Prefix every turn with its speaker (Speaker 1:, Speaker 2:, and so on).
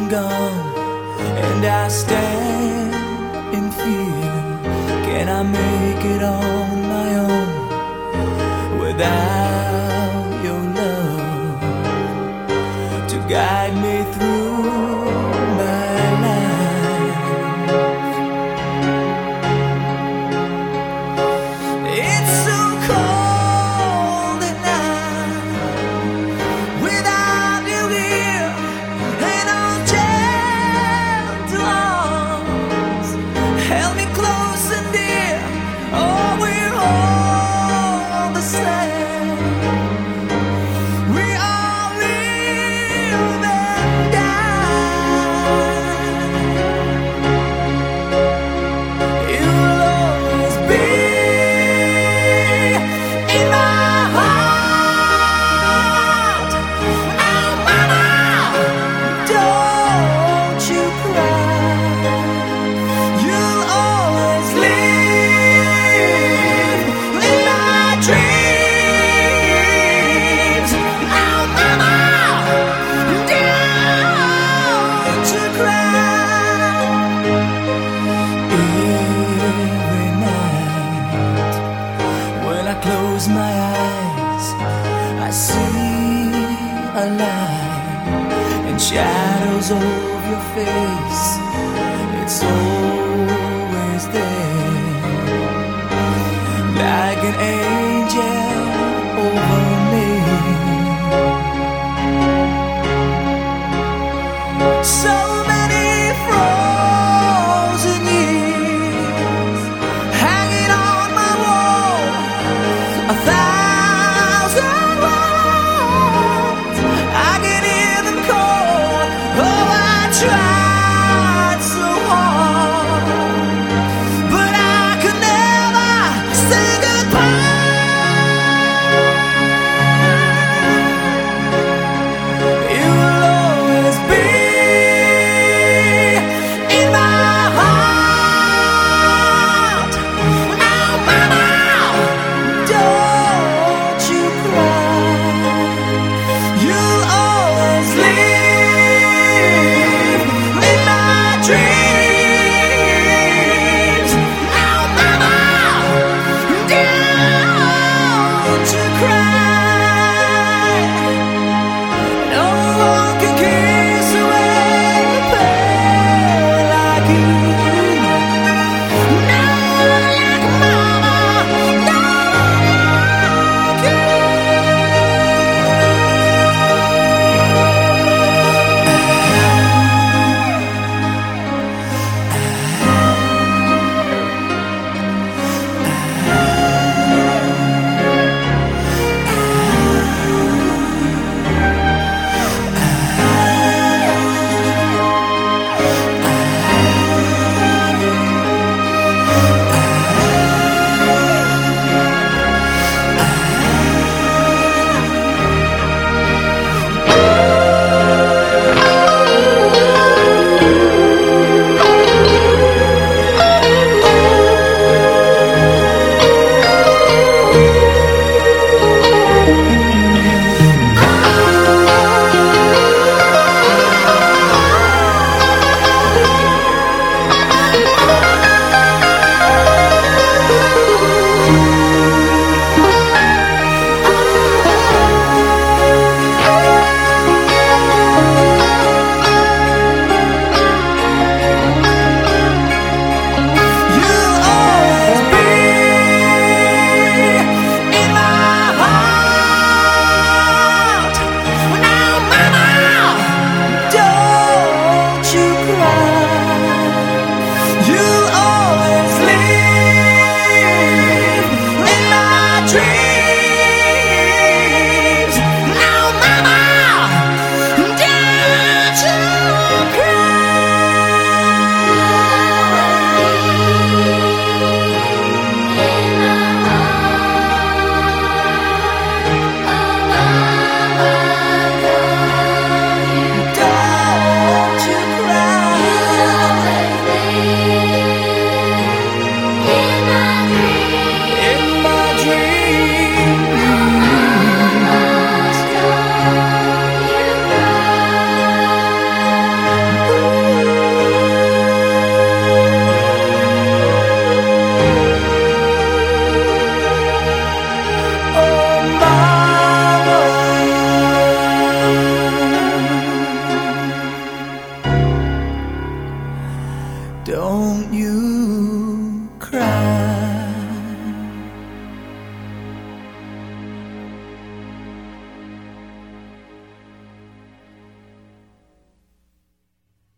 Speaker 1: been gone, and I stand in fear. Can I make it on my own without your love to guide me through close my eyes, I see a light and shadows of your face. It's always there, like an angel a thousand cry?